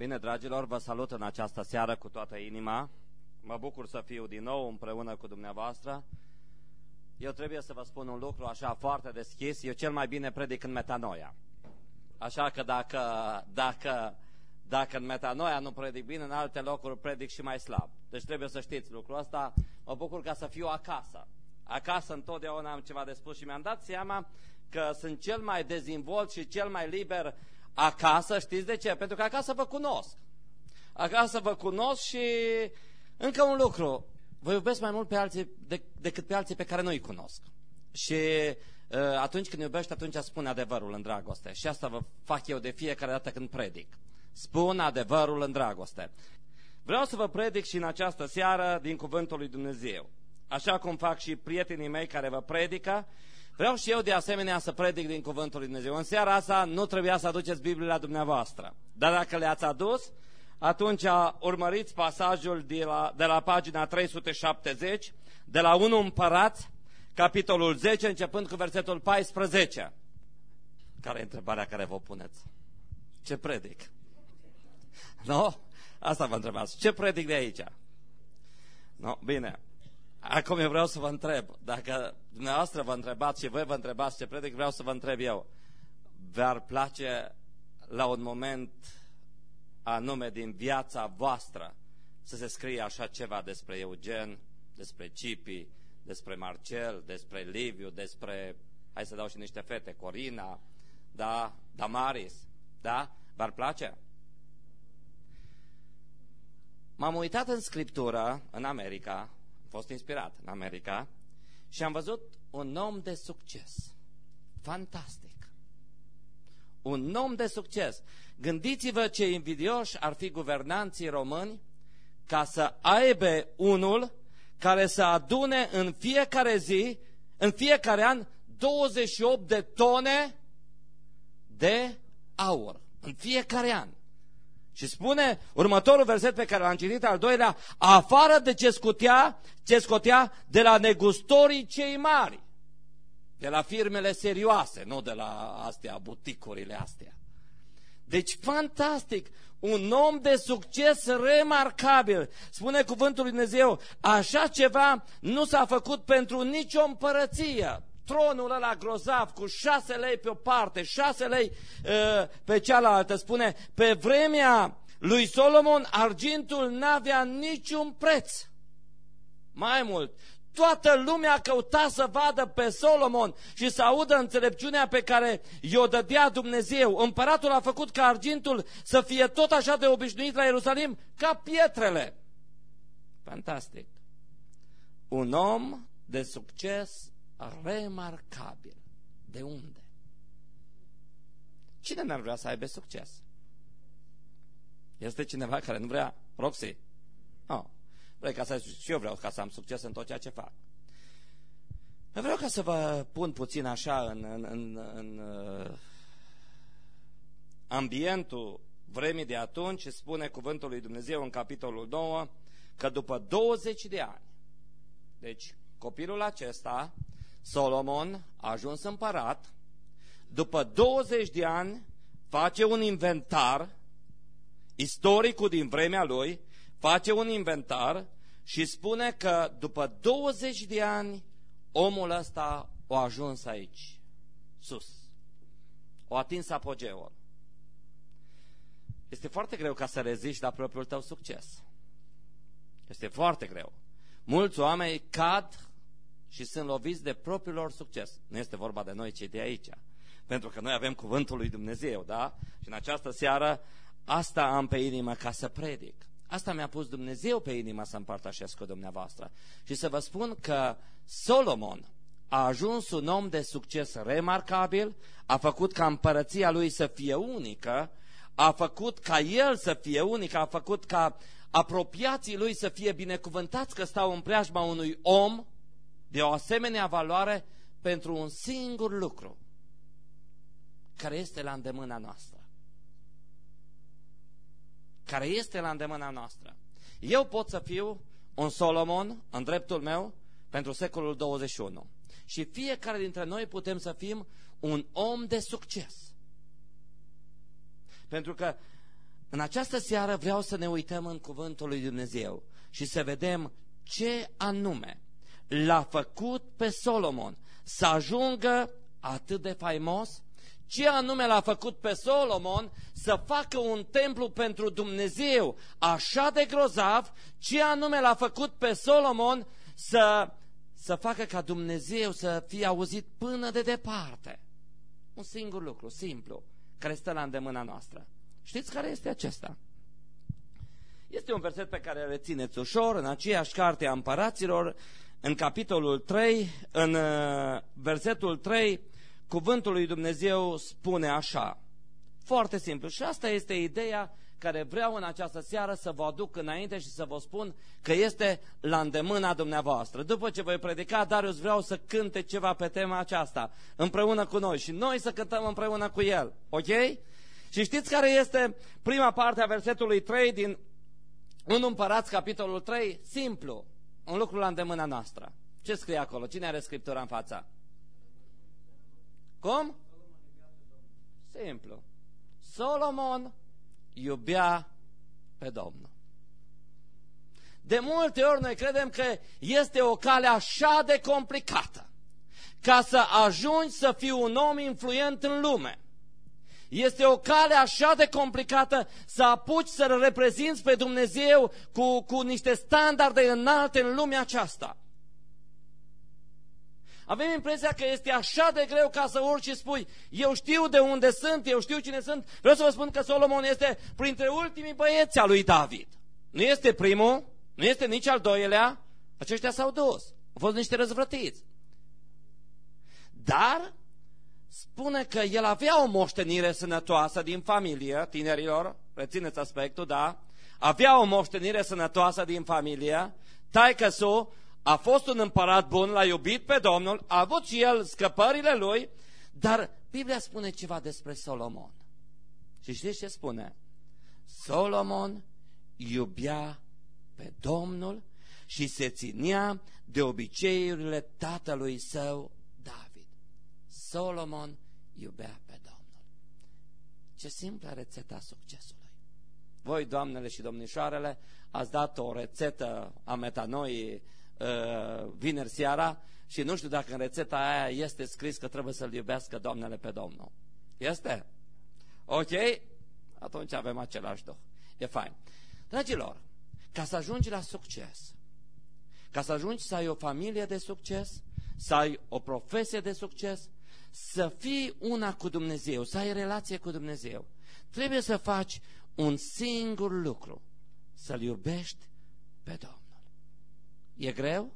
Bine, dragilor, vă salut în această seară cu toată inima. Mă bucur să fiu din nou împreună cu dumneavoastră. Eu trebuie să vă spun un lucru așa foarte deschis. Eu cel mai bine predic în metanoia. Așa că dacă, dacă, dacă în metanoia nu predic bine, în alte locuri predic și mai slab. Deci trebuie să știți lucrul ăsta. Mă bucur ca să fiu acasă. Acasă întotdeauna am ceva de spus și mi-am dat seama că sunt cel mai dezvolt și cel mai liber acasă. Știți de ce? Pentru că acasă vă cunosc. Acasă vă cunosc și încă un lucru. Vă iubesc mai mult pe alții de, decât pe alții pe care nu-i cunosc. Și uh, atunci când iubești, atunci spune adevărul în dragoste. Și asta vă fac eu de fiecare dată când predic. Spun adevărul în dragoste. Vreau să vă predic și în această seară din Cuvântul lui Dumnezeu. Așa cum fac și prietenii mei care vă predică, vreau și eu de asemenea să predic din Cuvântul lui Dumnezeu. În seara asta nu trebuia să aduceți Biblia dumneavoastră. Dar dacă le-ați adus, atunci urmăriți pasajul de la, de la pagina 370, de la 1 împărat, capitolul 10, începând cu versetul 14. Care e întrebarea care vă puneți? Ce predic? Nu? Asta vă întrebați. Ce predic de aici? No, bine. Acum eu vreau să vă întreb. Dacă dumneavoastră vă întrebați și voi vă întrebați ce predic, vreau să vă întreb eu. V-ar place la un moment anume din viața voastră să se scrie așa ceva despre Eugen, despre Cipi, despre Marcel, despre Liviu, despre, hai să dau și niște fete, Corina, da, Damaris, da? V-ar place? M-am uitat în Scriptură, în America, am fost inspirat în America, și am văzut un om de succes. Fantastic. Un om de succes. Gândiți-vă ce invidioși ar fi guvernanții români ca să aibă unul care să adune în fiecare zi, în fiecare an, 28 de tone de aur. În fiecare an. Și spune următorul verset pe care l-am citit, al doilea, afară de ce scotea, ce scotea de la negustorii cei mari, de la firmele serioase, nu de la astea, buticurile astea. Deci, fantastic! Un om de succes remarcabil. Spune cuvântul lui Dumnezeu, așa ceva nu s-a făcut pentru nicio împărăție. Tronul ăla grozav cu șase lei pe o parte, șase lei uh, pe cealaltă. Spune, pe vremea lui Solomon, argintul n-avea niciun preț. Mai mult, Toată lumea căuta să vadă pe Solomon și să audă înțelepciunea pe care i-o dădea Dumnezeu. Împăratul a făcut ca argintul să fie tot așa de obișnuit la Ierusalim ca pietrele. Fantastic. Un om de succes remarcabil. De unde? Cine n-ar vrea să aibă succes? Este cineva care nu vrea? Roxy? Oh. Vrei ca să, și eu vreau ca să am succes în tot ceea ce fac. Vreau ca să vă pun puțin așa în, în, în, în uh, ambientul vremii de atunci și spune cuvântul lui Dumnezeu în capitolul 9 că după 20 de ani, deci copilul acesta, Solomon, a ajuns împărat, după 20 de ani face un inventar, istoricul din vremea lui, face un inventar și spune că după 20 de ani omul ăsta a ajuns aici, sus. O atins apogeul. Este foarte greu ca să reziști la propriul tău succes. Este foarte greu. Mulți oameni cad și sunt loviți de propriul lor succes. Nu este vorba de noi cei de aici. Pentru că noi avem cuvântul lui Dumnezeu, da? Și în această seară asta am pe inimă ca să predic. Asta mi-a pus Dumnezeu pe inima să împărtășesc cu dumneavoastră. Și să vă spun că Solomon a ajuns un om de succes remarcabil, a făcut ca împărăția lui să fie unică, a făcut ca el să fie unic, a făcut ca apropiații lui să fie binecuvântați că stau în preajma unui om de o asemenea valoare pentru un singur lucru care este la îndemâna noastră care este la îndemâna noastră. Eu pot să fiu un Solomon în dreptul meu pentru secolul 21. Și fiecare dintre noi putem să fim un om de succes. Pentru că în această seară vreau să ne uităm în cuvântul lui Dumnezeu și să vedem ce anume l-a făcut pe Solomon să ajungă atât de faimos, ce anume l-a făcut pe Solomon să facă un templu pentru Dumnezeu așa de grozav, ce anume l-a făcut pe Solomon să, să facă ca Dumnezeu să fie auzit până de departe. Un singur lucru, simplu, care stă la îndemâna noastră. Știți care este acesta? Este un verset pe care îl rețineți ușor în aceeași carte a împăraților, în capitolul 3, în uh, versetul 3, cuvântul lui Dumnezeu spune așa. Foarte simplu. Și asta este ideea care vreau în această seară să vă aduc înainte și să vă spun că este la îndemâna dumneavoastră. După ce voi predica, Darius vreau să cânte ceva pe tema aceasta împreună cu noi și noi să cântăm împreună cu el. Ok? Și știți care este prima parte a versetului 3 din 1 Împărați, capitolul 3? Simplu. Un lucru la îndemâna noastră. Ce scrie acolo? Cine are Scriptura în fața? Cum? Simplu. Solomon iubea pe Domnul. De multe ori noi credem că este o cale așa de complicată ca să ajungi să fii un om influent în lume. Este o cale așa de complicată să apuci să reprezinți pe Dumnezeu cu, cu niște standarde înalte în lumea aceasta. Avem impresia că este așa de greu ca să urci și spui, eu știu de unde sunt, eu știu cine sunt. Vreau să vă spun că Solomon este printre ultimii băieți a lui David. Nu este primul, nu este nici al doilea, aceștia s-au dus. Au fost niște răzvrătiți. Dar spune că el avea o moștenire sănătoasă din familie, tinerilor, rețineți aspectul, da? Avea o moștenire sănătoasă din familie, taică a fost un împărat bun, l-a iubit pe Domnul, a avut și el scăpările lui, dar Biblia spune ceva despre Solomon. Și știți ce spune? Solomon iubea pe Domnul și se ținea de obiceiurile tatălui său David. Solomon iubea pe Domnul. Ce simplă rețeta succesului. Voi, doamnele și domnișoarele, ați dat o rețetă a metanoii Uh, vineri seara și nu știu dacă în rețeta aia este scris că trebuie să-L iubească Doamnele pe Domnul. Este? Ok? Atunci avem același duh. E fain. Dragilor, ca să ajungi la succes, ca să ajungi să ai o familie de succes, să ai o profesie de succes, să fii una cu Dumnezeu, să ai relație cu Dumnezeu, trebuie să faci un singur lucru, să-L iubești pe Domnul. E greu?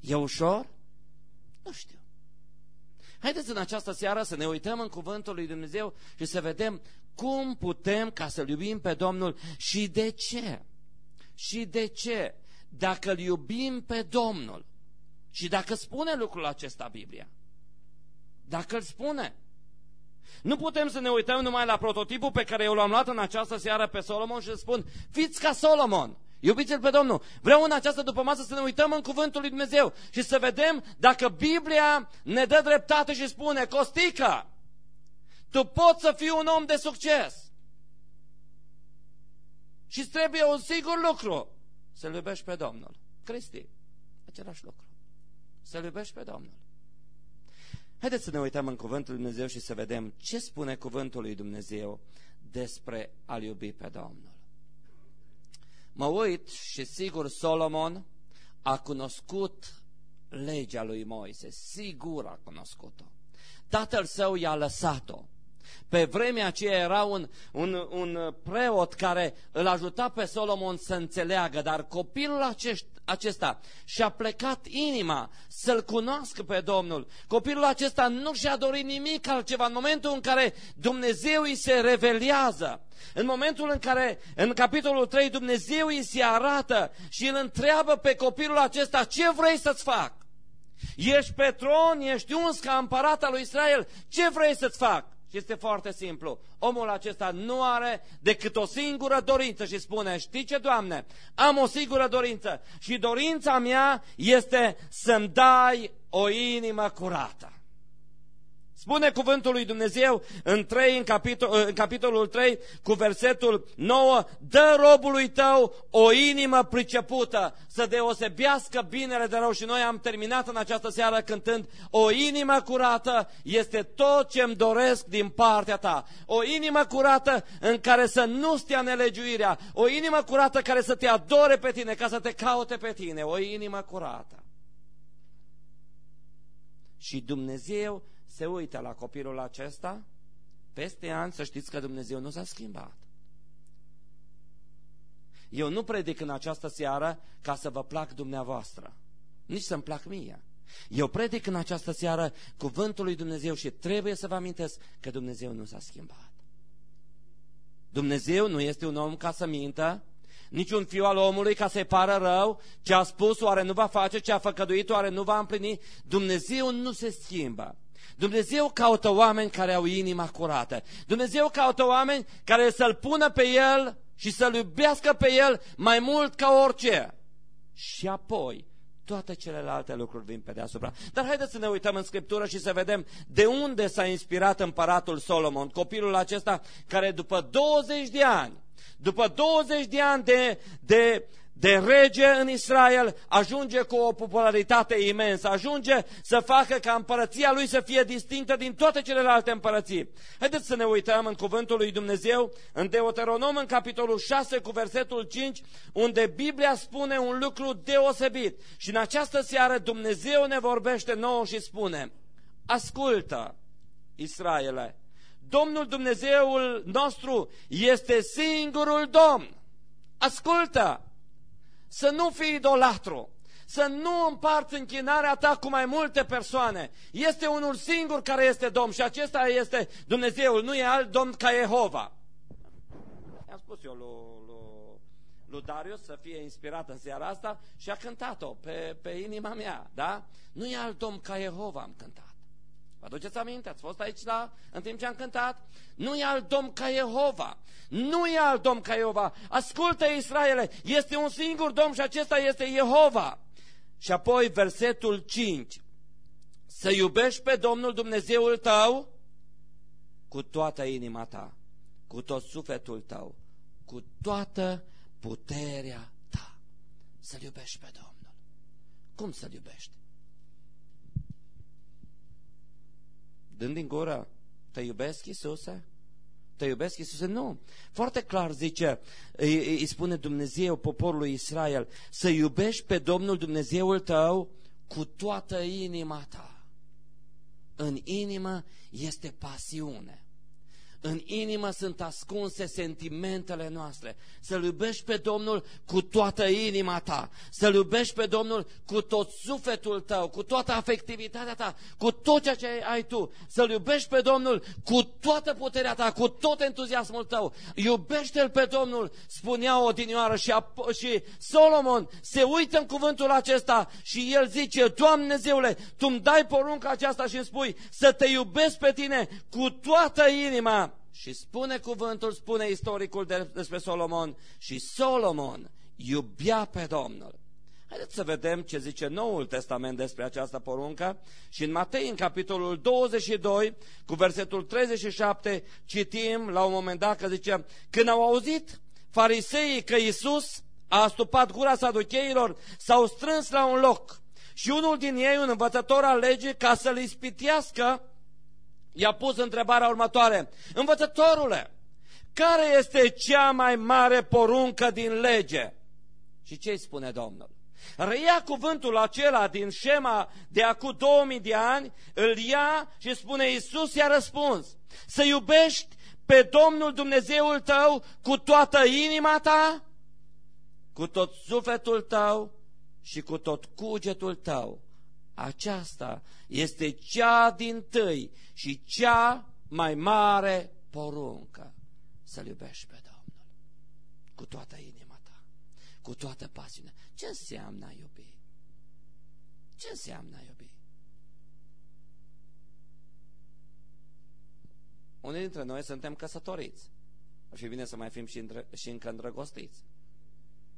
E ușor? Nu știu. Haideți în această seară să ne uităm în cuvântul lui Dumnezeu și să vedem cum putem ca să-L iubim pe Domnul și de ce. Și de ce, dacă îl iubim pe Domnul și dacă spune lucrul acesta Biblia, dacă îl spune, nu putem să ne uităm numai la prototipul pe care eu l-am luat în această seară pe Solomon și să spun, fiți ca Solomon, Iubiți-L pe Domnul. Vreau în această după masă să ne uităm în cuvântul lui Dumnezeu și să vedem dacă Biblia ne dă dreptate și spune, Costică, tu poți să fii un om de succes. Și trebuie un sigur lucru, să-L iubești pe Domnul. Cristi, același lucru. Să-L iubești pe Domnul. Haideți să ne uităm în cuvântul lui Dumnezeu și să vedem ce spune cuvântul lui Dumnezeu despre a-L iubi pe Domnul. Mă uit și sigur Solomon a cunoscut legea lui Moise, sigur a cunoscut-o. Tatăl său i-a lăsat-o. Pe vremea aceea era un, un, un preot care îl ajuta pe Solomon să înțeleagă, dar copilul acești, acesta și-a plecat inima să-L cunoască pe Domnul. Copilul acesta nu și-a dorit nimic altceva în momentul în care Dumnezeu îi se revelează. În momentul în care, în capitolul 3, Dumnezeu îi se arată și îl întreabă pe copilul acesta, ce vrei să-ți fac? Ești pe tron, ești uns ca împărat al lui Israel, ce vrei să-ți fac? Și este foarte simplu. Omul acesta nu are decât o singură dorință și spune, știi ce, Doamne, am o singură dorință și dorința mea este să-mi dai o inimă curată. Spune cuvântul lui Dumnezeu în, 3, în, capitol, în capitolul 3 cu versetul 9, dă robului tău o inimă pricepută să deosebească binele de rău. Și noi am terminat în această seară cântând, o inimă curată este tot ce îmi doresc din partea ta. O inimă curată în care să nu stea nelegiuirea, o inimă curată care să te adore pe tine, ca să te caute pe tine, o inimă curată. Și Dumnezeu se uită la copilul acesta, peste ani să știți că Dumnezeu nu s-a schimbat. Eu nu predic în această seară ca să vă plac dumneavoastră, nici să-mi plac mie. Eu predic în această seară cuvântul lui Dumnezeu și trebuie să vă amintesc că Dumnezeu nu s-a schimbat. Dumnezeu nu este un om ca să mintă, nici un fiu al omului ca să-i pară rău, ce a spus oare nu va face, ce a făcăduit oare nu va împlini. Dumnezeu nu se schimbă. Dumnezeu caută oameni care au inima curată. Dumnezeu caută oameni care să-L pună pe El și să-L iubească pe El mai mult ca orice. Și apoi, toate celelalte lucruri vin pe deasupra. Dar haideți să ne uităm în Scriptură și să vedem de unde s-a inspirat împăratul Solomon, copilul acesta care după 20 de ani, după 20 de ani de, de de rege în Israel, ajunge cu o popularitate imensă, ajunge să facă ca împărăția lui să fie distinctă din toate celelalte împărății. Haideți să ne uităm în cuvântul lui Dumnezeu, în Deuteronom, în capitolul 6, cu versetul 5, unde Biblia spune un lucru deosebit. Și în această seară Dumnezeu ne vorbește nouă și spune, ascultă, Israele, Domnul Dumnezeul nostru este singurul Domn. Ascultă! Să nu fii idolatru, să nu împarți închinarea ta cu mai multe persoane. Este unul singur care este Domn și acesta este Dumnezeul, nu e alt Domn ca Jehova. I-am spus eu lui, lui, lui Darius să fie inspirat în seara asta și a cântat-o pe, pe inima mea, da? Nu e alt Domn ca Jehova, am cântat. Vă aduceți aminte? Ați fost aici la, în timp ce am cântat? Nu e alt Domn ca Jehova. Nu e alt Domn ca Jehova. Ascultă Israele, este un singur Domn și acesta este Jehova. Și apoi versetul 5. Să iubești pe Domnul Dumnezeul tău cu toată inima ta, cu tot sufletul tău, cu toată puterea ta. Să-L iubești pe Domnul. Cum să-L iubești? Dând din gură, te iubesc, Iisuse? Te iubesc, Iisuse? Nu. Foarte clar zice, îi, îi spune Dumnezeu poporului Israel, să iubești pe Domnul Dumnezeul tău cu toată inima ta. În inimă este pasiune în inimă sunt ascunse sentimentele noastre. Să-L iubești pe Domnul cu toată inima ta, să-L iubești pe Domnul cu tot sufletul tău, cu toată afectivitatea ta, cu tot ceea ce ai tu, să-L iubești pe Domnul cu toată puterea ta, cu tot entuziasmul tău. Iubește-L pe Domnul, spunea odinioară și, și Solomon se uită în cuvântul acesta și el zice, Doamne Zeule, Tu îmi dai porunca aceasta și îmi spui să te iubesc pe tine cu toată inima și spune cuvântul, spune istoricul despre Solomon, și Solomon iubea pe Domnul. Haideți să vedem ce zice Noul Testament despre această poruncă și în Matei, în capitolul 22, cu versetul 37, citim la un moment dat că zice Când au auzit fariseii că Iisus a astupat gura saducheilor, s-au strâns la un loc și unul din ei, un învățător al legii, ca să-l ispitească, i-a pus întrebarea următoare. Învățătorule, care este cea mai mare poruncă din lege? Și ce îi spune Domnul? Reia cuvântul acela din șema de acum 2000 de ani, îl ia și spune Iisus i-a răspuns. Să iubești pe Domnul Dumnezeul tău cu toată inima ta, cu tot sufletul tău și cu tot cugetul tău aceasta este cea din tâi și cea mai mare poruncă. Să-L iubești pe Domnul cu toată inima ta, cu toată pasiunea. Ce înseamnă a iubi? Ce înseamnă a iubi? Unii dintre noi suntem căsătoriți. Ar fi bine să mai fim și, îndră, și încă îndrăgostiți.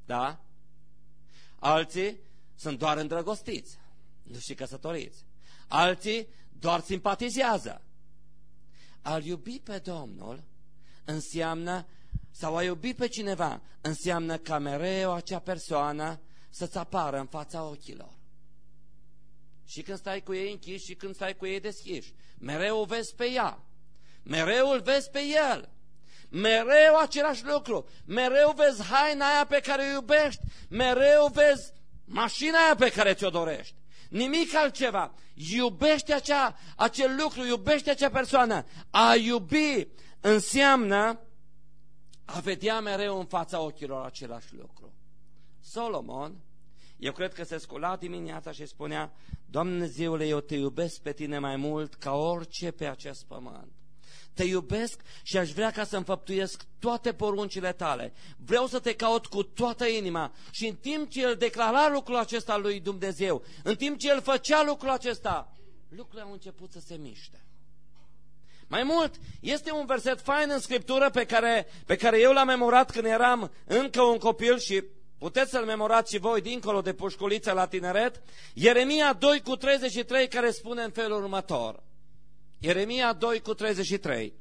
Da? Alții sunt doar îndrăgostiți nu și căsătoriți. Alții doar simpatizează, a iubi pe Domnul înseamnă, sau a iubi pe cineva, înseamnă ca mereu acea persoană să-ți apară în fața ochilor. Și când stai cu ei închiși și când stai cu ei deschiși. Mereu o vezi pe ea. Mereu îl vezi pe el. Mereu același lucru. Mereu vezi haina aia pe care o iubești. Mereu vezi mașina aia pe care ți-o dorești. Nimic altceva. Iubește acea, acel lucru, iubește acea persoană. A iubi înseamnă a vedea mereu în fața ochilor același lucru. Solomon, eu cred că se scula dimineața și spunea, Doamne Zeule, eu te iubesc pe tine mai mult ca orice pe acest pământ. Te iubesc și aș vrea ca să înfăptuiesc toate poruncile tale. Vreau să te caut cu toată inima. Și în timp ce el declara lucrul acesta lui Dumnezeu, în timp ce el făcea lucrul acesta, lucrurile au început să se miște. Mai mult, este un verset fain în Scriptură pe care, pe care eu l-am memorat când eram încă un copil și puteți să-l memorați și voi dincolo de pușculiță la tineret, Ieremia 2 cu 33 care spune în felul următor. Ieremia 2 cu 33.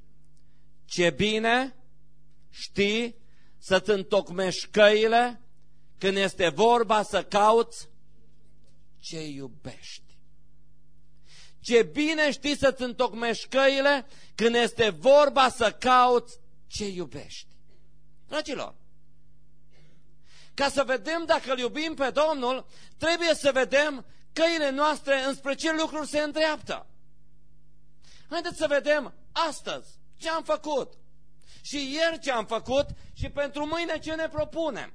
Ce bine știi să-ți întocmești căile când este vorba să cauți ce iubești. Ce bine știi să-ți întocmești căile când este vorba să cauți ce iubești. Dragilor, ca să vedem dacă îl iubim pe Domnul, trebuie să vedem căile noastre înspre ce lucruri se îndreaptă. Haideți să vedem astăzi ce am făcut și ieri ce am făcut și pentru mâine ce ne propunem.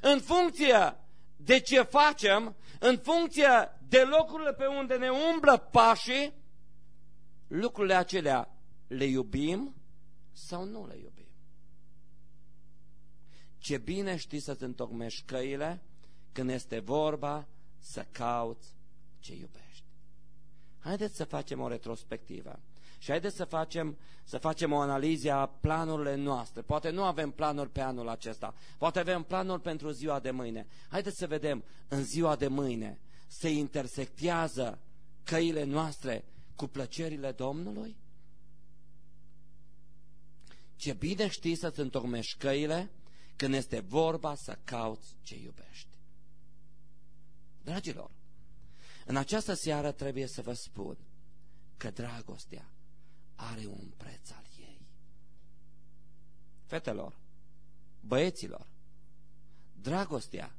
În funcție de ce facem, în funcție de locurile pe unde ne umblă pașii, lucrurile acelea le iubim sau nu le iubim. Ce bine știi să-ți întocmești căile când este vorba să cauți ce iubești. Haideți să facem o retrospectivă. Și haideți să facem, să facem o analiză a planurile noastre. Poate nu avem planuri pe anul acesta, poate avem planuri pentru ziua de mâine. Haideți să vedem în ziua de mâine se intersectează căile noastre cu plăcerile Domnului? Ce bine știi să-ți întocmești căile când este vorba să cauți ce iubești. Dragilor, în această seară trebuie să vă spun că dragostea are un preț al ei. Fetelor, băieților, dragostea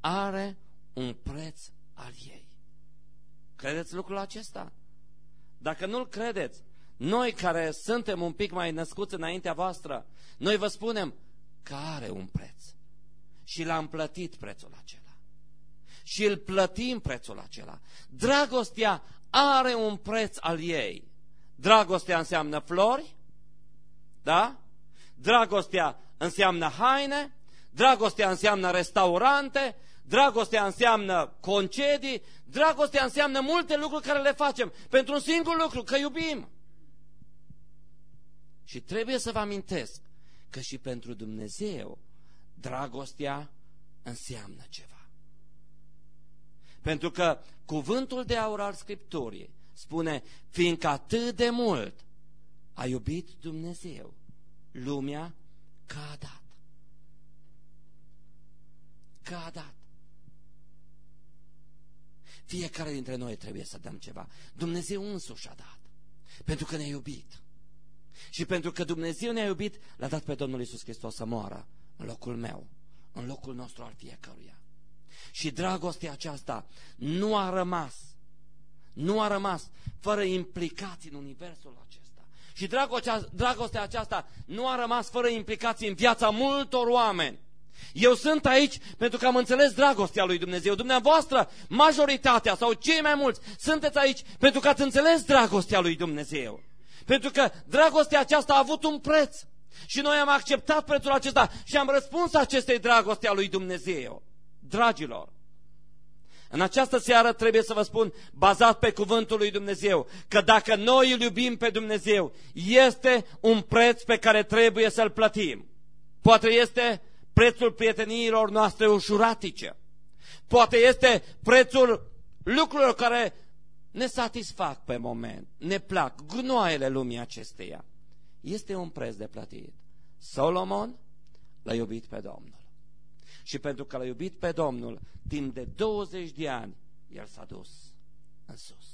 are un preț al ei. Credeți lucrul acesta? Dacă nu-l credeți, noi care suntem un pic mai născuți înaintea voastră, noi vă spunem că are un preț. Și l-am plătit prețul acela. Și îl plătim prețul acela. Dragostea are un preț al ei. Dragostea înseamnă flori, da? Dragostea înseamnă haine, dragostea înseamnă restaurante, dragostea înseamnă concedii, dragostea înseamnă multe lucruri care le facem pentru un singur lucru, că iubim. Și trebuie să vă amintesc că și pentru Dumnezeu dragostea înseamnă ceva. Pentru că cuvântul de aur al Scripturii spune, fiindcă atât de mult a iubit Dumnezeu lumea că a dat. Că a dat. Fiecare dintre noi trebuie să dăm ceva. Dumnezeu însuși a dat. Pentru că ne-a iubit. Și pentru că Dumnezeu ne-a iubit, l-a dat pe Domnul Isus Hristos să moară în locul meu, în locul nostru al fiecăruia. Și dragostea aceasta nu a rămas, nu a rămas fără implicații în universul acesta. Și dragostea, dragostea aceasta nu a rămas fără implicații în viața multor oameni. Eu sunt aici pentru că am înțeles dragostea lui Dumnezeu. Dumneavoastră, majoritatea sau cei mai mulți, sunteți aici pentru că ați înțeles dragostea lui Dumnezeu. Pentru că dragostea aceasta a avut un preț. Și noi am acceptat prețul acesta și am răspuns acestei dragoste a lui Dumnezeu. Dragilor, în această seară trebuie să vă spun, bazat pe cuvântul lui Dumnezeu, că dacă noi îl iubim pe Dumnezeu, este un preț pe care trebuie să-l plătim. Poate este prețul prieteniilor noastre ușuratice. Poate este prețul lucrurilor care ne satisfac pe moment, ne plac gunoaiele lumii acesteia. Este un preț de plătit. Solomon l-a iubit pe Domnul. Și pentru că l-a iubit pe Domnul, timp de 20 de ani, el s-a dus în sus.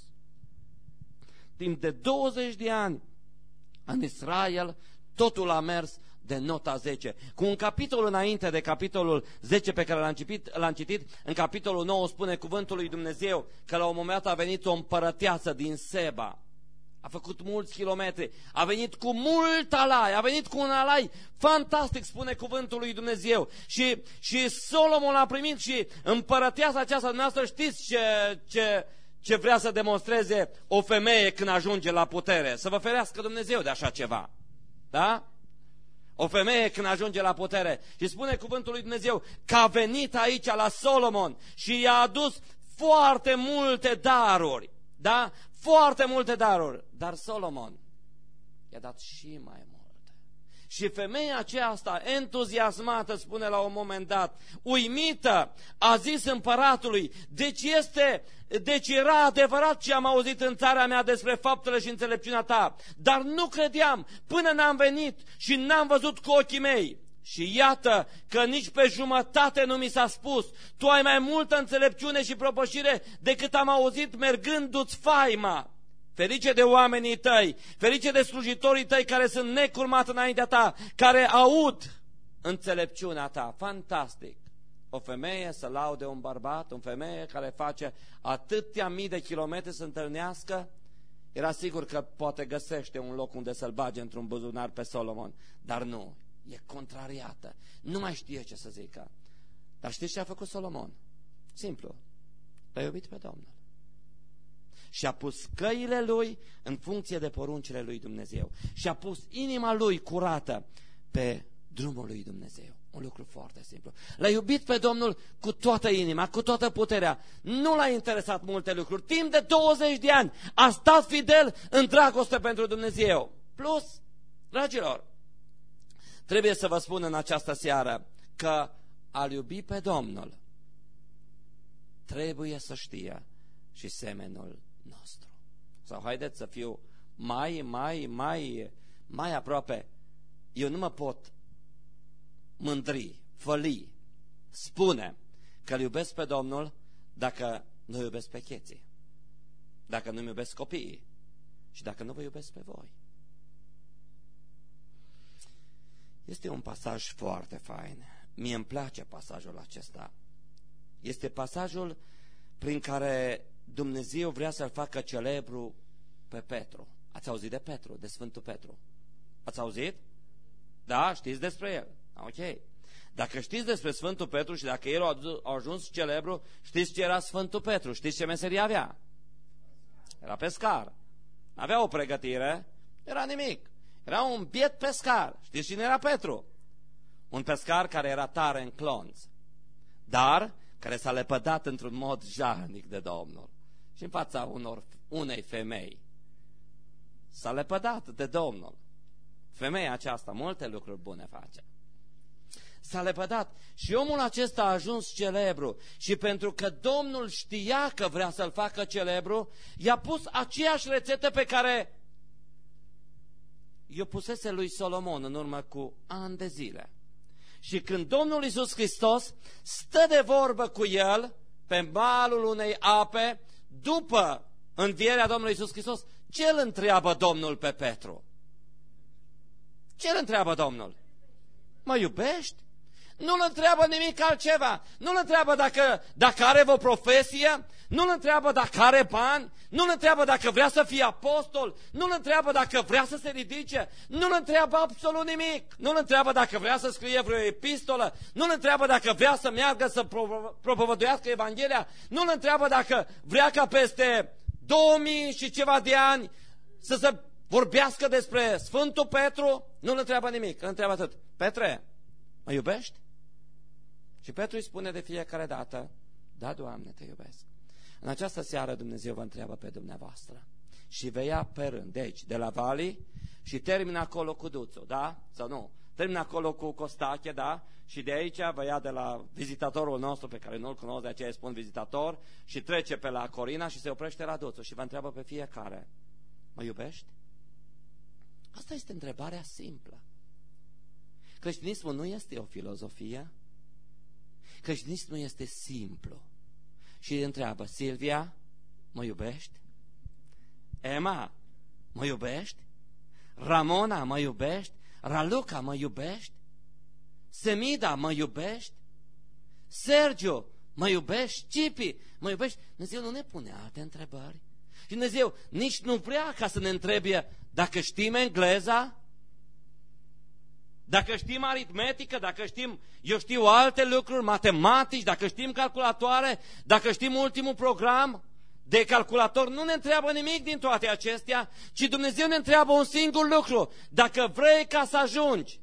Timp de 20 de ani, în Israel, totul a mers de nota 10. Cu un capitol înainte de capitolul 10 pe care l-am citit, citit, în capitolul 9 spune cuvântul lui Dumnezeu că la un moment dat a venit o împărăteasă din Seba. A făcut mulți kilometri, a venit cu mult alai, a venit cu un alai fantastic, spune cuvântul lui Dumnezeu. Și, și Solomon a primit și împărăteasa aceasta dumneavoastră, știți ce, ce, ce vrea să demonstreze o femeie când ajunge la putere. Să vă ferească Dumnezeu de așa ceva. Da? O femeie când ajunge la putere și spune cuvântul lui Dumnezeu că a venit aici la Solomon și i-a adus foarte multe daruri. Da? Foarte multe daruri. Dar Solomon i-a dat și mai mult. Și femeia aceasta, entuziasmată, spune la un moment dat, uimită, a zis împăratului, deci este, deci era adevărat ce am auzit în țara mea despre faptele și înțelepciunea ta, dar nu credeam până n-am venit și n-am văzut cu ochii mei. Și iată că nici pe jumătate nu mi s-a spus, tu ai mai multă înțelepciune și propășire decât am auzit mergându-ți faima. Ferice de oamenii tăi, ferice de slujitorii tăi care sunt necurmat înaintea ta, care aud înțelepciunea ta. Fantastic! O femeie să laude un bărbat, o femeie care face atâtea mii de kilometri să întâlnească, era sigur că poate găsește un loc unde să-l bage într-un buzunar pe Solomon, dar nu, e contrariată, nu mai știe ce să zică. Dar știți ce a făcut Solomon? Simplu, l-a iubit pe Domnul și a pus căile lui în funcție de poruncile lui Dumnezeu și a pus inima lui curată pe drumul lui Dumnezeu. Un lucru foarte simplu. L-a iubit pe Domnul cu toată inima, cu toată puterea. Nu l-a interesat multe lucruri. Timp de 20 de ani a stat fidel în dragoste pentru Dumnezeu. Plus, dragilor, trebuie să vă spun în această seară că al iubi pe Domnul trebuie să știe și semenul nostru. Sau haideți să fiu mai, mai, mai, mai aproape. Eu nu mă pot mândri, făli, spune că îl iubesc pe Domnul dacă nu iubesc pe cheții, dacă nu iubesc copiii și dacă nu vă iubesc pe voi. Este un pasaj foarte fain. Mie îmi place pasajul acesta. Este pasajul prin care Dumnezeu vrea să-l facă celebru pe Petru. Ați auzit de Petru, de Sfântul Petru? Ați auzit? Da, știți despre el. Ok. Dacă știți despre Sfântul Petru și dacă el a ajuns celebru, știți ce era Sfântul Petru? Știți ce meserie avea? Era pescar. Avea o pregătire, era nimic. Era un biet pescar. Știți cine era Petru? Un pescar care era tare în clonț, dar care s-a lepădat într-un mod jarnic de Domnul și în fața unor, unei femei. S-a lepădat de Domnul. Femeia aceasta multe lucruri bune face. S-a lepădat și omul acesta a ajuns celebru și pentru că Domnul știa că vrea să-l facă celebru, i-a pus aceeași rețetă pe care i-o pusese lui Solomon în urmă cu ani de zile. Și când Domnul Iisus Hristos stă de vorbă cu el pe malul unei ape după învierea Domnului Isus Hristos, ce îl întreabă Domnul pe Petru? Ce îl întreabă Domnul? Mă iubești? Nu-l întreabă nimic altceva. Nu-l întreabă dacă, dacă are o profesie, nu-l întreabă dacă are bani, nu-l întreabă dacă vrea să fie apostol, nu-l întreabă dacă vrea să se ridice, nu-l întreabă absolut nimic. Nu-l întreabă dacă vrea să scrie vreo epistolă, nu-l întreabă dacă vrea să meargă să propovăduiască Evanghelia, nu-l întreabă dacă vrea ca peste 2000 și ceva de ani să se vorbească despre Sfântul Petru, nu-l întreabă nimic, îl întreabă atât. Petre, mă iubești? Și Petru îi spune de fiecare dată, da, Doamne, te iubesc. În această seară Dumnezeu vă întreabă pe dumneavoastră și vei ia pe rând, deci, de la Vali și termină acolo cu Duțul, da? Sau nu? termin acolo cu Costache, da? Și de aici vă ia de la vizitatorul nostru, pe care nu-l cunosc, de aceea spun vizitator, și trece pe la Corina și se oprește la Duțu și vă întreabă pe fiecare, mă iubești? Asta este întrebarea simplă. Creștinismul nu este o filozofie, creștinismul este simplu. Și îi întreabă, Silvia, mă iubești? Emma, mă iubești? Ramona, mă iubești? Raluca, mă iubești? Semida, mă iubești? Sergio, mă iubești? Cipi, mă iubești? Dumnezeu nu ne pune alte întrebări. Și Dumnezeu nici nu vrea ca să ne întrebe dacă știm engleza, dacă știm aritmetică, dacă știm, eu știu alte lucruri, matematici, dacă știm calculatoare, dacă știm ultimul program de calculator, nu ne întreabă nimic din toate acestea, ci Dumnezeu ne întreabă un singur lucru. Dacă vrei ca să ajungi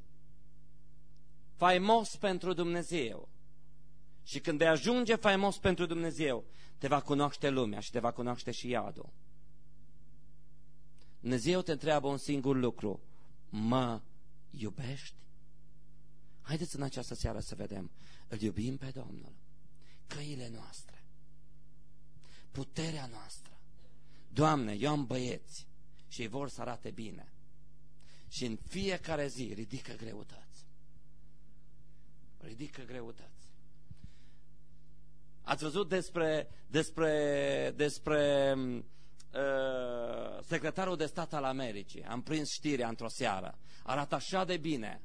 faimos pentru Dumnezeu și când vei ajunge faimos pentru Dumnezeu, te va cunoaște lumea și te va cunoaște și iadul. Dumnezeu te întreabă un singur lucru. Mă iubești? Haideți în această seară să vedem. Îl iubim pe Domnul. Căile noastre. Puterea noastră. Doamne, eu am băieți și ei vor să arate bine. Și în fiecare zi ridică greutăți. Ridică greutăți. Ați văzut despre, despre, despre uh, secretarul de stat al Americii. Am prins știrea într-o seară. Arată așa de bine.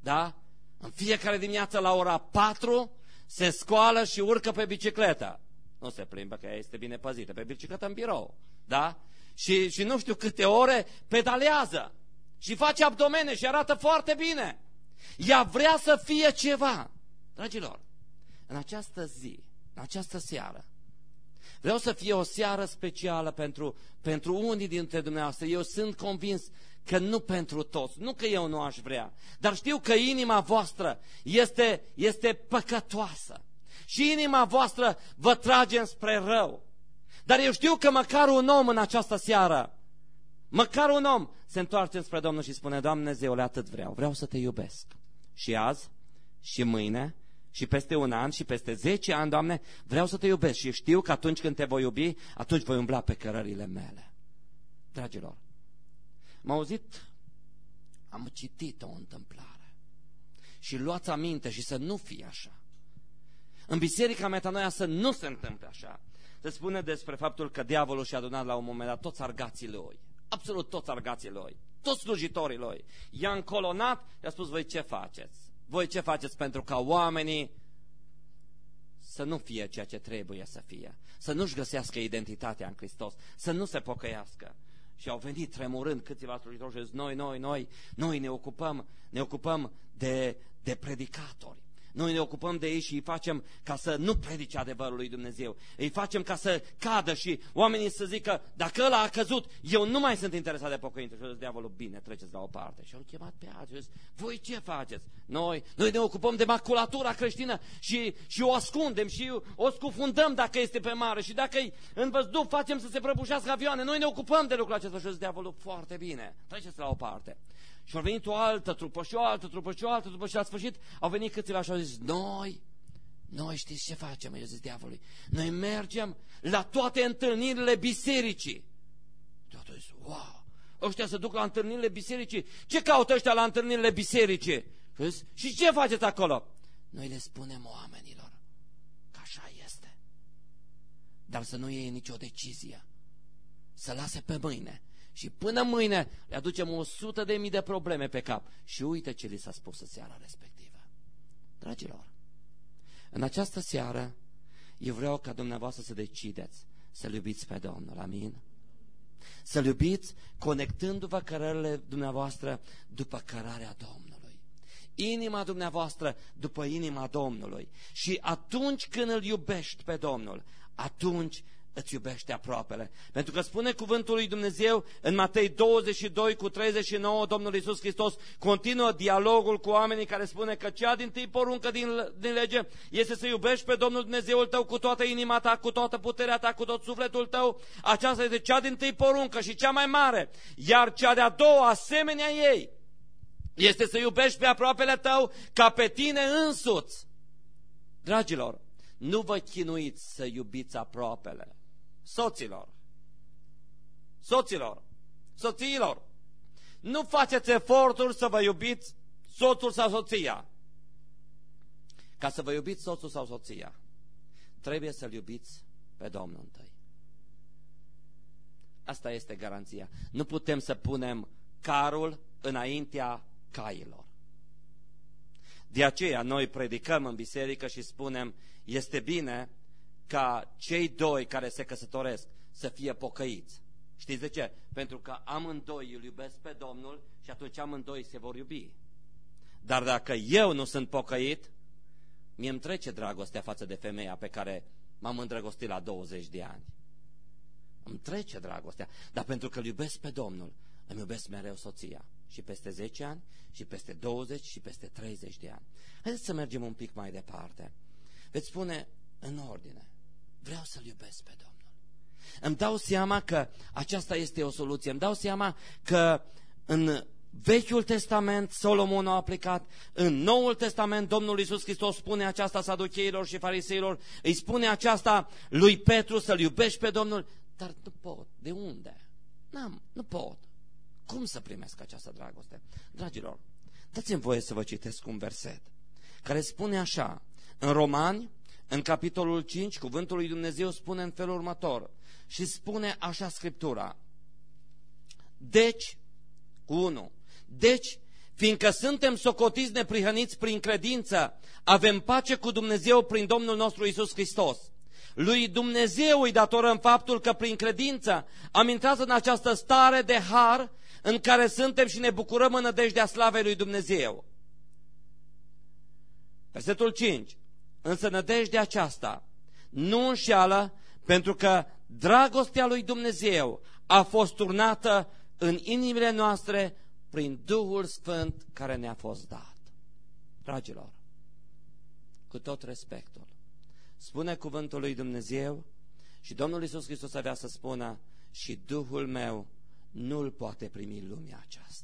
Da? În fiecare dimineață la ora 4 se scoală și urcă pe bicicletă. Nu se plimbă, că ea este bine păzită. Pe bicicletă în birou. Da? Și, și nu știu câte ore pedalează. Și face abdomene și arată foarte bine. Ea vrea să fie ceva. Dragilor, în această zi, în această seară, vreau să fie o seară specială pentru, pentru unii dintre dumneavoastră. Eu sunt convins că nu pentru toți, nu că eu nu aș vrea, dar știu că inima voastră este, este păcătoasă și inima voastră vă trage spre rău. Dar eu știu că măcar un om în această seară, măcar un om se întoarce spre Domnul și spune, Doamne Zeule, atât vreau, vreau să te iubesc. Și azi, și mâine, și peste un an, și peste zece ani, Doamne, vreau să te iubesc și știu că atunci când te voi iubi, atunci voi umbla pe cărările mele. Dragilor, M-a auzit, am citit o întâmplare. Și luați aminte și să nu fie așa. În biserica metanoia să nu se întâmple așa. Se spune despre faptul că diavolul și-a adunat la un moment dat toți argații lui. Absolut toți argații lui. Toți slujitorii lui. I-a încolonat i-a spus, voi ce faceți? Voi ce faceți pentru ca oamenii să nu fie ceea ce trebuie să fie, să nu-și găsească identitatea în Hristos, să nu se pocăiască. Și au venit tremurând câțiva slujitori și zis, noi, noi, noi, noi ne ocupăm, ne ocupăm de, de predicatori. Noi ne ocupăm de ei și îi facem ca să nu predice adevărul lui Dumnezeu. Îi facem ca să cadă și oamenii să zică, dacă ăla a căzut, eu nu mai sunt interesat de pocăință. Și a zis diavolul, bine, treceți la o parte. Și au chemat pe alții și voi ce faceți? Noi, noi ne ocupăm de maculatura creștină și, și o ascundem și o scufundăm dacă este pe mare și dacă îi în văzduh facem să se prăbușească avioane. Noi ne ocupăm de lucrul acesta și a zis diavolul, foarte bine, treceți la o parte. Și a venit o altă trupă și o altă trupă și o altă trupă și la sfârșit au venit câțiva și au zis, noi, noi știți ce facem, i-a zis diavolului, noi mergem la toate întâlnirile bisericii. Toată zis, wow, ăștia se duc la întâlnirile bisericii, ce caută ăștia la întâlnirile bisericii? Și, zis, și ce faceți acolo? Noi le spunem oamenilor că așa este, dar să nu iei nicio decizie, să lase pe mâine și până mâine le aducem o sută de mii de probleme pe cap. Și uite ce li s-a spus în seara respectivă. Dragilor, în această seară eu vreau ca dumneavoastră să decideți să-L iubiți pe Domnul. Amin? Să-L iubiți conectându-vă cărările dumneavoastră după cărarea Domnului. Inima dumneavoastră după inima Domnului. Și atunci când îl iubești pe Domnul, atunci îți iubește aproapele. Pentru că spune cuvântul lui Dumnezeu în Matei 22 cu 39, Domnul Iisus Hristos continuă dialogul cu oamenii care spune că cea din tâi poruncă din, din lege este să iubești pe Domnul Dumnezeul tău cu toată inima ta, cu toată puterea ta, cu tot sufletul tău. Aceasta este cea din tâi poruncă și cea mai mare. Iar cea de-a doua, asemenea ei, Este să iubești pe aproapele tău ca pe tine însuți. Dragilor, nu vă chinuiți să iubiți aproapele. Soților, soților, soțiilor, nu faceți eforturi să vă iubiți soțul sau soția. Ca să vă iubiți soțul sau soția, trebuie să-L iubiți pe Domnul întâi. Asta este garanția. Nu putem să punem carul înaintea cailor. De aceea noi predicăm în biserică și spunem, este bine ca cei doi care se căsătoresc să fie pocăiți. Știți de ce? Pentru că amândoi îl iubesc pe Domnul și atunci amândoi se vor iubi. Dar dacă eu nu sunt pocăit, mie îmi trece dragostea față de femeia pe care m-am îndrăgostit la 20 de ani. Îmi trece dragostea, dar pentru că îl iubesc pe Domnul, îmi iubesc mereu soția. Și peste 10 ani, și peste 20, și peste 30 de ani. Haideți să mergem un pic mai departe. Veți spune în ordine, vreau să-L iubesc pe Domnul. Îmi dau seama că aceasta este o soluție. Îmi dau seama că în Vechiul Testament Solomon a aplicat, în Noul Testament Domnul Iisus Hristos spune aceasta saducheilor și fariseilor, îi spune aceasta lui Petru să-L iubești pe Domnul, dar nu pot. De unde? N-am, nu pot. Cum să primesc această dragoste? Dragilor, dați-mi voie să vă citesc un verset care spune așa, în Romani, în capitolul 5, cuvântul lui Dumnezeu spune în felul următor și spune așa Scriptura. Deci, cu 1, deci, fiindcă suntem socotiți neprihăniți prin credință, avem pace cu Dumnezeu prin Domnul nostru Isus Hristos. Lui Dumnezeu îi datorăm faptul că prin credință am intrat în această stare de har în care suntem și ne bucurăm în nădejdea slavei lui Dumnezeu. Versetul 5. Însă nădejdea aceasta nu înșeală pentru că dragostea lui Dumnezeu a fost turnată în inimile noastre prin Duhul Sfânt care ne-a fost dat. Dragilor, cu tot respectul, spune cuvântul lui Dumnezeu și Domnul Iisus Hristos avea să spună și Duhul meu nu-l poate primi lumea aceasta.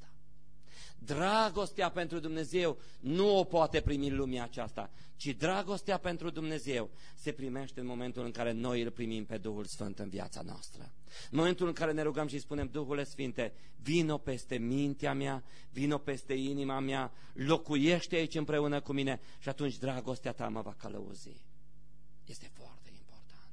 Dragostea pentru Dumnezeu nu o poate primi lumea aceasta, ci dragostea pentru Dumnezeu se primește în momentul în care noi îl primim pe Duhul Sfânt în viața noastră. În momentul în care ne rugăm și spunem, Duhule Sfinte, vino peste mintea mea, vino peste inima mea, locuiește aici împreună cu mine și atunci dragostea ta mă va călăuzi. Este foarte important.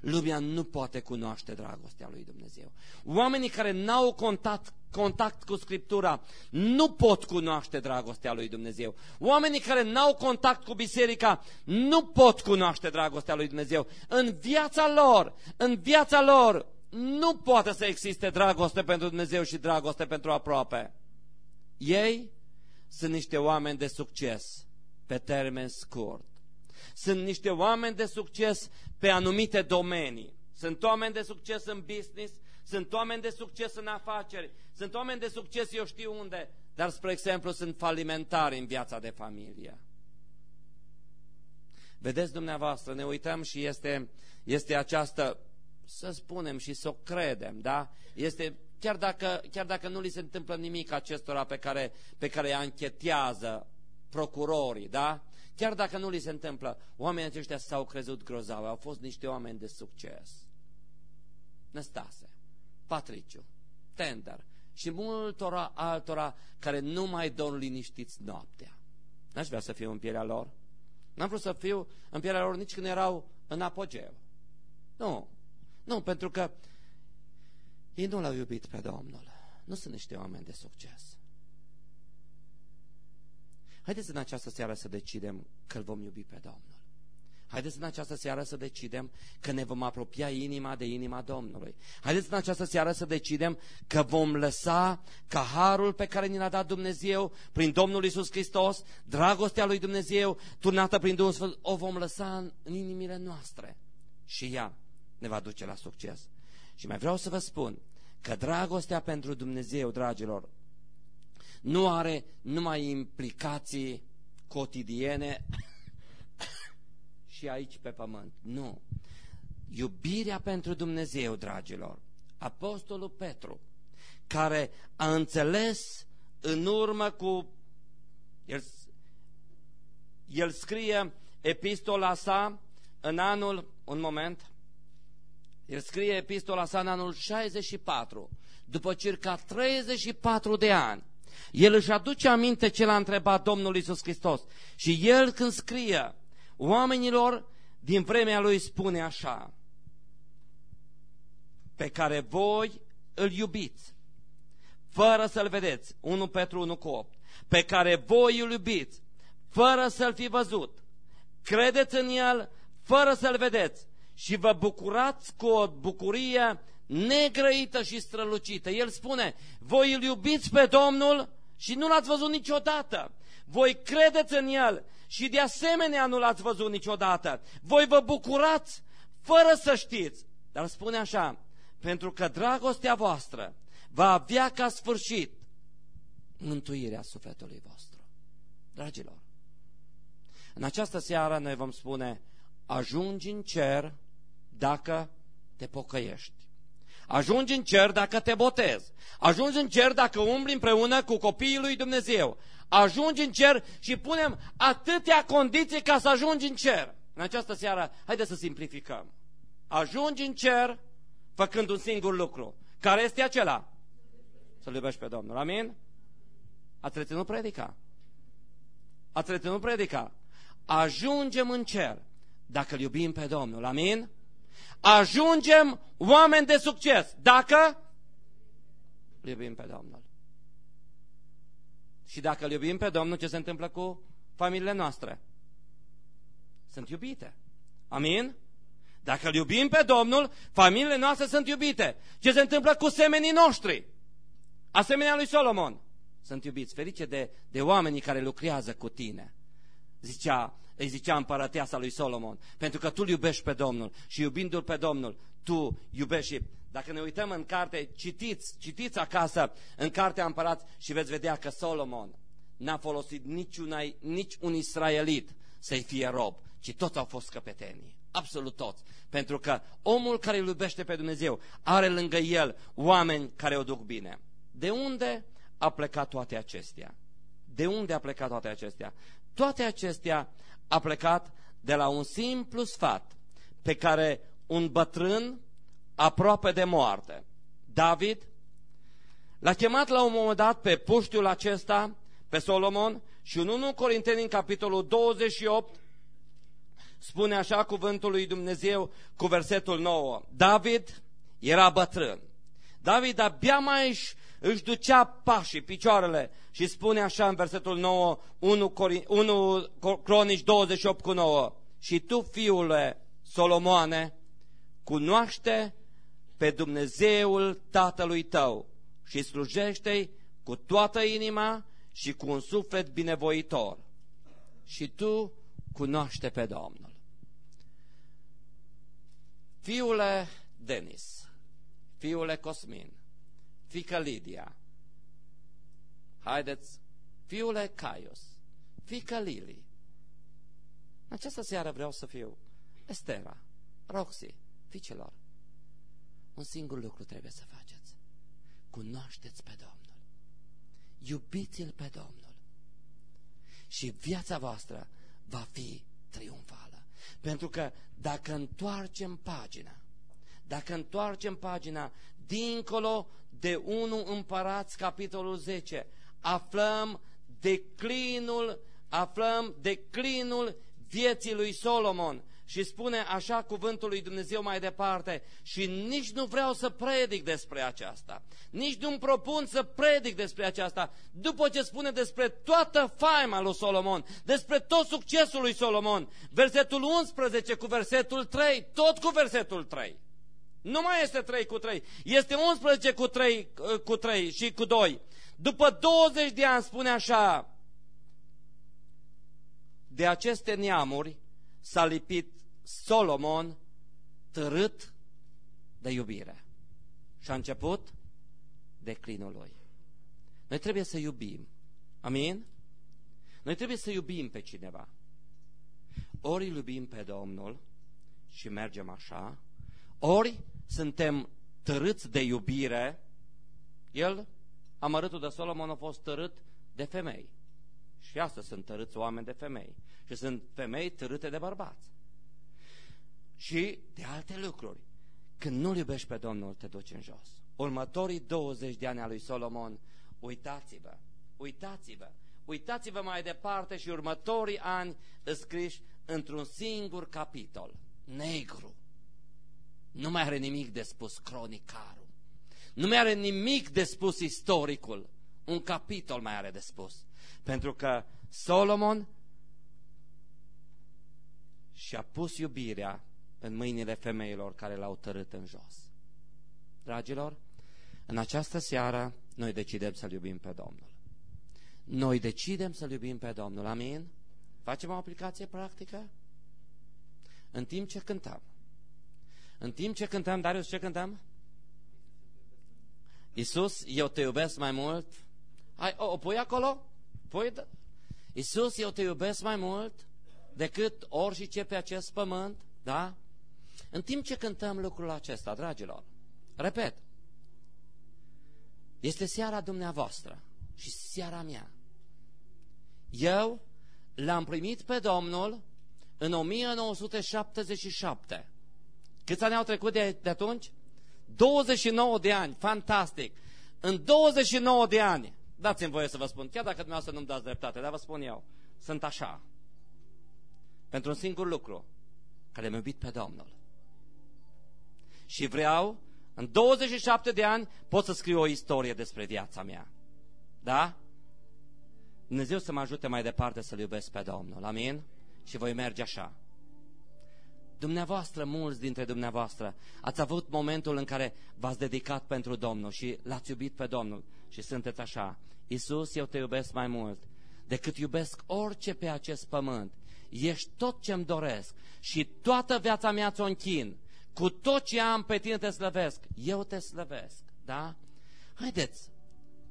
Lumea nu poate cunoaște dragostea lui Dumnezeu. Oamenii care n-au contact, contact cu Scriptura nu pot cunoaște dragostea lui Dumnezeu. Oamenii care n-au contact cu biserica nu pot cunoaște dragostea lui Dumnezeu. În viața lor, în viața lor, nu poate să existe dragoste pentru Dumnezeu și dragoste pentru aproape. Ei sunt niște oameni de succes pe termen scurt. Sunt niște oameni de succes pe anumite domenii. Sunt oameni de succes în business, sunt oameni de succes în afaceri, sunt oameni de succes eu știu unde, dar, spre exemplu, sunt falimentari în viața de familie. Vedeți dumneavoastră, ne uităm și este, este această, să spunem și să o credem, da? Este, chiar dacă, chiar dacă nu li se întâmplă nimic acestora pe care, pe care îi anchetează procurorii, da? Chiar dacă nu li se întâmplă, oamenii aceștia s-au crezut grozavi, au fost niște oameni de succes. Năstase, Patriciu, Tender și multora altora care nu mai dorm liniștiți noaptea. N-aș vrea să fiu în pielea lor. N-am vrut să fiu în pielea lor nici când erau în apogeu. Nu, nu, pentru că ei nu l-au iubit pe Domnul. Nu sunt niște oameni de succes. Haideți în această seară să decidem că îl vom iubi pe Domnul. Haideți în această seară să decidem că ne vom apropia inima de inima Domnului. Haideți în această seară să decidem că vom lăsa ca harul pe care ni l-a dat Dumnezeu prin Domnul Isus Hristos, dragostea lui Dumnezeu, turnată prin Duhul Sfânt, o vom lăsa în, în inimile noastre. Și ea ne va duce la succes. Și mai vreau să vă spun că dragostea pentru Dumnezeu, dragilor, nu are numai implicații cotidiene și aici pe pământ. Nu. Iubirea pentru Dumnezeu, dragilor, Apostolul Petru, care a înțeles în urmă cu... El, el scrie epistola sa în anul... Un moment. El scrie epistola sa în anul 64, după circa 34 de ani. El își aduce aminte ce l-a întrebat Domnul Isus Hristos. Și el când scrie oamenilor din vremea lui spune așa, pe care voi îl iubiți, fără să-l vedeți, 1 Petru 1 cu 8, pe care voi îl iubiți, fără să-l fi văzut, credeți în el, fără să-l vedeți, și vă bucurați cu o bucurie negrăită și strălucită. El spune, voi îl iubiți pe Domnul și nu l-ați văzut niciodată. Voi credeți în El și de asemenea nu l-ați văzut niciodată. Voi vă bucurați fără să știți. Dar spune așa, pentru că dragostea voastră va avea ca sfârșit mântuirea sufletului vostru. Dragilor, în această seară noi vom spune, ajungi în cer dacă te pocăiești. Ajungi în cer dacă te botezi. Ajungi în cer dacă umbli împreună cu copiii lui Dumnezeu. Ajungi în cer și punem atâtea condiții ca să ajungi în cer. În această seară, haideți să simplificăm. Ajungi în cer făcând un singur lucru. Care este acela? Să-L iubești pe Domnul. Amin? Ați reținut predica? Ați reținut predica? Ajungem în cer dacă îl iubim pe Domnul. Amin? Ajungem oameni de succes dacă îl iubim pe Domnul. Și dacă îl iubim pe Domnul, ce se întâmplă cu familiile noastre? Sunt iubite. Amin? Dacă îl iubim pe Domnul, familiile noastre sunt iubite. Ce se întâmplă cu semenii noștri? Asemenea lui Solomon. Sunt iubiți. Ferice de, de oamenii care lucrează cu tine. Zicea, îi zicea împărăteasa lui Solomon. Pentru că tu iubești pe Domnul și iubindu-l pe Domnul, tu iubești. Dacă ne uităm în carte, citiți, citiți acasă în cartea împărat și veți vedea că Solomon n-a folosit niciun, nici un israelit să-i fie rob, ci toți au fost căpetenii. Absolut toți. Pentru că omul care îl iubește pe Dumnezeu are lângă el oameni care o duc bine. De unde a plecat toate acestea? De unde a plecat toate acestea? Toate acestea a plecat de la un simplu sfat pe care un bătrân aproape de moarte, David, l-a chemat la un moment dat pe puștiul acesta, pe Solomon, și în 1 Corinteni, în capitolul 28, spune așa cuvântul lui Dumnezeu cu versetul 9. David era bătrân. David abia mai își, își ducea pașii, picioarele și spune așa în versetul 9, 1, 1 Cronici 28 cu 9. Și tu, fiule Solomoane, cunoaște pe Dumnezeul tatălui tău și slujește-i cu toată inima și cu un suflet binevoitor. Și tu cunoaște pe Domnul. Fiule Denis, fiule Cosmin, fică Lidia, haideți, fiule Caius, fică Lili. În această seară vreau să fiu Estera, Roxy, fiicelor. Un singur lucru trebuie să faceți. Cunoașteți pe Domnul. Iubiți-L pe Domnul. Și viața voastră va fi triumfală. Pentru că dacă întoarcem pagina, dacă întoarcem pagina dincolo de 1 împărați, capitolul 10, aflăm declinul, aflăm declinul vieții lui Solomon și spune așa cuvântul lui Dumnezeu mai departe și nici nu vreau să predic despre aceasta, nici nu-mi propun să predic despre aceasta, după ce spune despre toată faima lui Solomon, despre tot succesul lui Solomon, versetul 11 cu versetul 3, tot cu versetul 3. Nu mai este 3 cu 3, este 11 cu 3, cu 3 și cu 2. După 20 de ani spune așa, de aceste neamuri s-a lipit Solomon târât de iubire. Și a început declinul lui. Noi trebuie să iubim. Amin? Noi trebuie să iubim pe cineva. Ori îl iubim pe Domnul și mergem așa, ori suntem târâți de iubire, El amărâtul de Solomon a fost tărât de femei. Și astăzi sunt tărâți oameni de femei. Și sunt femei tărâte de bărbați. Și de alte lucruri. Când nu iubești pe Domnul, te duci în jos. Următorii 20 de ani a lui Solomon, uitați-vă, uitați-vă, uitați-vă mai departe și următorii ani scriși într-un singur capitol, negru. Nu mai are nimic de spus cronicarul. Nu mai are nimic de spus istoricul. Un capitol mai are de spus. Pentru că Solomon și-a pus iubirea în mâinile femeilor care l-au tărât în jos. Dragilor, în această seară noi decidem să-L iubim pe Domnul. Noi decidem să-L iubim pe Domnul. Amin? Facem o aplicație practică? În timp ce cântăm. În timp ce cântăm, Darius, ce cântăm? Iisus, eu te iubesc mai mult. Hai, o, o pui acolo? Pui, Iisus, eu te iubesc mai mult decât orice pe acest pământ, da? În timp ce cântăm lucrul acesta, dragilor, repet, este seara dumneavoastră și seara mea. Eu l-am primit pe Domnul în 1977. Câți ani au trecut de, de atunci? 29 de ani, fantastic. În 29 de ani, dați-mi voie să vă spun, chiar dacă dumneavoastră nu-mi dați dreptate, dar vă spun eu, sunt așa. Pentru un singur lucru, că le-am iubit pe Domnul. Și vreau, în 27 de ani, pot să scriu o istorie despre viața mea. Da? Dumnezeu să mă ajute mai departe să-L iubesc pe Domnul. Amin? Și voi merge așa. Dumneavoastră, mulți dintre dumneavoastră, ați avut momentul în care v-ați dedicat pentru Domnul și l-ați iubit pe Domnul și sunteți așa. Iisus, eu te iubesc mai mult decât iubesc orice pe acest pământ. Ești tot ce-mi doresc și toată viața mea ți-o închin. Cu tot ce am pe tine te slăvesc. Eu te slăvesc. Da? Haideți.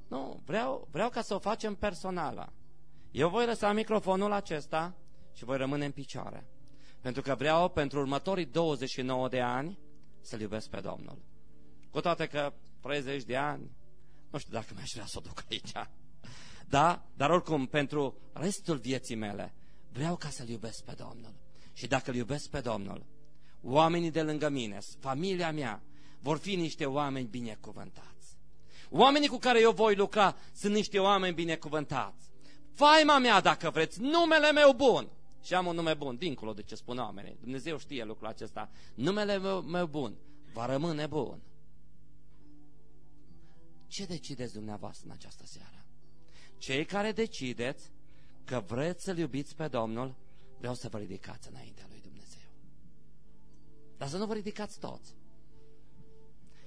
Nu, vreau, vreau ca să o facem personală. Eu voi lăsa microfonul acesta și voi rămâne în picioare. Pentru că vreau pentru următorii 29 de ani să-L iubesc pe Domnul. Cu toate că 30 de ani, nu știu dacă mi-aș vrea să o duc aici. Da? Dar oricum, pentru restul vieții mele, vreau ca să-L iubesc pe Domnul. Și dacă îl iubesc pe Domnul, oamenii de lângă mine, familia mea, vor fi niște oameni binecuvântați. Oamenii cu care eu voi lucra sunt niște oameni binecuvântați. Faima mea, dacă vreți, numele meu bun. Și am un nume bun, dincolo de ce spun oamenii. Dumnezeu știe lucrul acesta. Numele meu, meu bun va rămâne bun. Ce decideți dumneavoastră în această seară? Cei care decideți că vreți să-L iubiți pe Domnul, vreau să vă ridicați înaintea lui Dumnezeu. Dar să nu vă ridicați toți.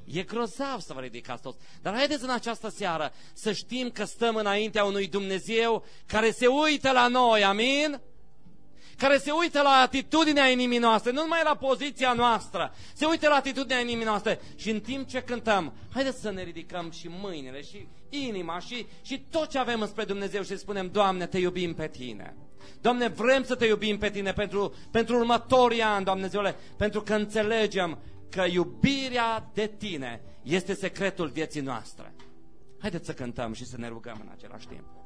E grozav să vă ridicați toți. Dar haideți în această seară să știm că stăm înaintea unui Dumnezeu care se uită la noi, amin? Care se uită la atitudinea inimii noastre, nu numai la poziția noastră, se uită la atitudinea inimii noastre și în timp ce cântăm, haideți să ne ridicăm și mâinile și inima și, și tot ce avem spre Dumnezeu și spunem, Doamne, te iubim pe Tine. Doamne, vrem să te iubim pe Tine pentru, pentru următorii ani, Doamne pentru că înțelegem că iubirea de Tine este secretul vieții noastre. Haideți să cântăm și să ne rugăm în același timp.